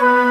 Bye.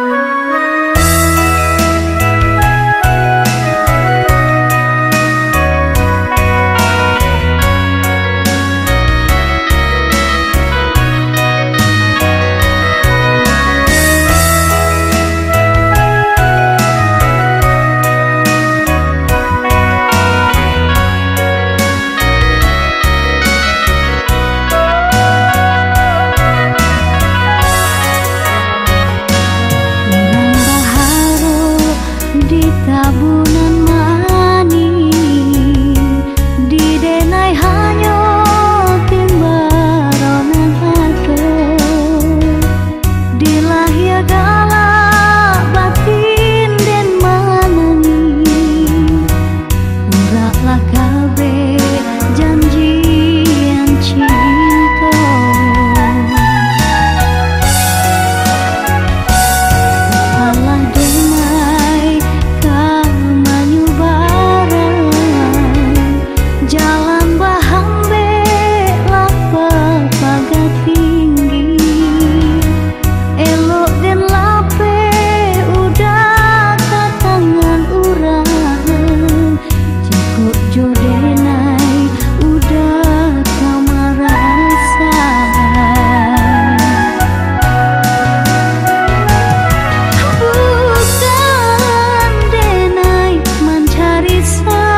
smile.